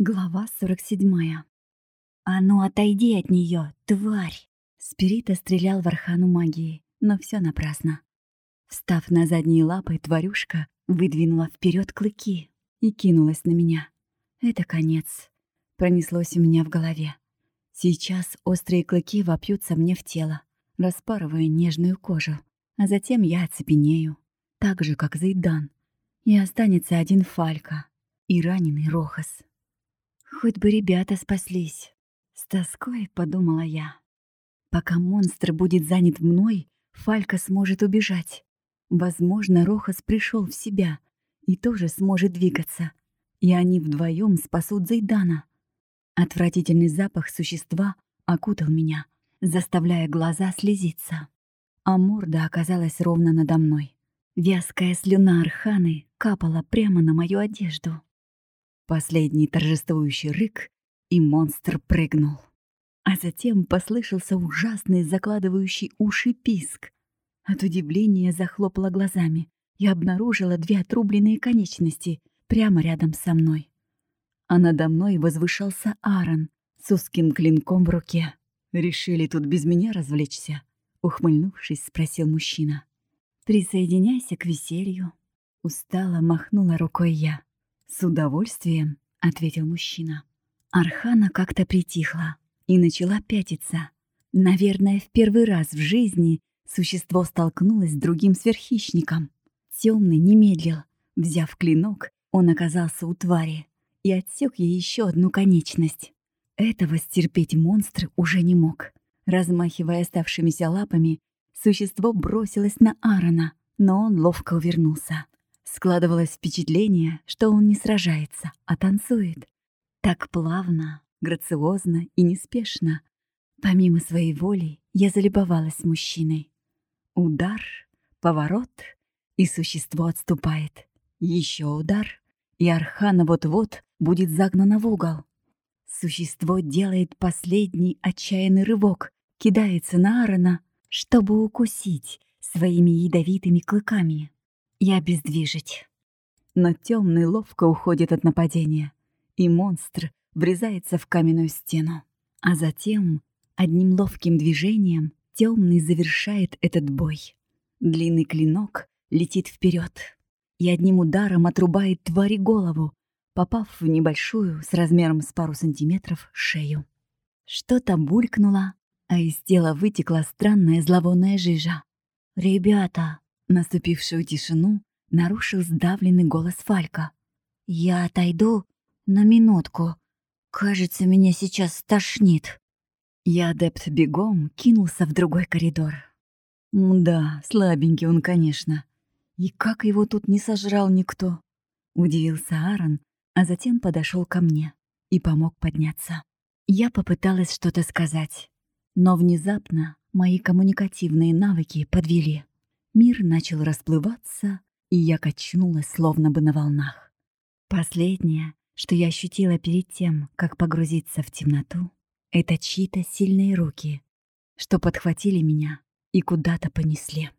Глава 47. «А ну, отойди от нее, тварь!» Спирита стрелял в Архану магии, но все напрасно. Встав на задние лапы, тварюшка выдвинула вперед клыки и кинулась на меня. Это конец. Пронеслось у меня в голове. Сейчас острые клыки вопьются мне в тело, распарывая нежную кожу, а затем я оцепенею, так же, как Зайдан, и останется один Фалька и раненый Рохас. Хоть бы ребята спаслись. С тоской подумала я. Пока монстр будет занят мной, Фалька сможет убежать. Возможно, Рохас пришел в себя и тоже сможет двигаться. И они вдвоем спасут Зайдана. Отвратительный запах существа окутал меня, заставляя глаза слезиться. А морда оказалась ровно надо мной. Вязкая слюна Арханы капала прямо на мою одежду. Последний торжествующий рык, и монстр прыгнул. А затем послышался ужасный закладывающий уши писк. От удивления захлопала глазами и обнаружила две отрубленные конечности прямо рядом со мной. А надо мной возвышался Аарон с узким клинком в руке. «Решили тут без меня развлечься?» Ухмыльнувшись, спросил мужчина. «Присоединяйся к веселью». Устало махнула рукой я. «С удовольствием», — ответил мужчина. Архана как-то притихла и начала пятиться. Наверное, в первый раз в жизни существо столкнулось с другим сверххищником. Темный не медлил. Взяв клинок, он оказался у твари и отсек ей еще одну конечность. Этого стерпеть монстр уже не мог. Размахивая оставшимися лапами, существо бросилось на Аарона, но он ловко увернулся. Складывалось впечатление, что он не сражается, а танцует. Так плавно, грациозно и неспешно. Помимо своей воли я залюбовалась мужчиной. Удар, поворот, и существо отступает. Еще удар, и Архана вот-вот будет загнана в угол. Существо делает последний отчаянный рывок, кидается на Аарона, чтобы укусить своими ядовитыми клыками и обездвижить. Но темный ловко уходит от нападения, и монстр врезается в каменную стену. А затем, одним ловким движением, темный завершает этот бой. Длинный клинок летит вперед и одним ударом отрубает твари голову, попав в небольшую, с размером с пару сантиметров, шею. Что-то булькнуло, а из тела вытекла странная зловонная жижа. «Ребята!» Наступившую тишину нарушил сдавленный голос Фалька. «Я отойду на минутку. Кажется, меня сейчас стошнит». Я адепт бегом кинулся в другой коридор. Да, слабенький он, конечно. И как его тут не сожрал никто? Удивился Аарон, а затем подошел ко мне и помог подняться. Я попыталась что-то сказать, но внезапно мои коммуникативные навыки подвели. Мир начал расплываться, и я качнулась, словно бы на волнах. Последнее, что я ощутила перед тем, как погрузиться в темноту, это чьи-то сильные руки, что подхватили меня и куда-то понесли.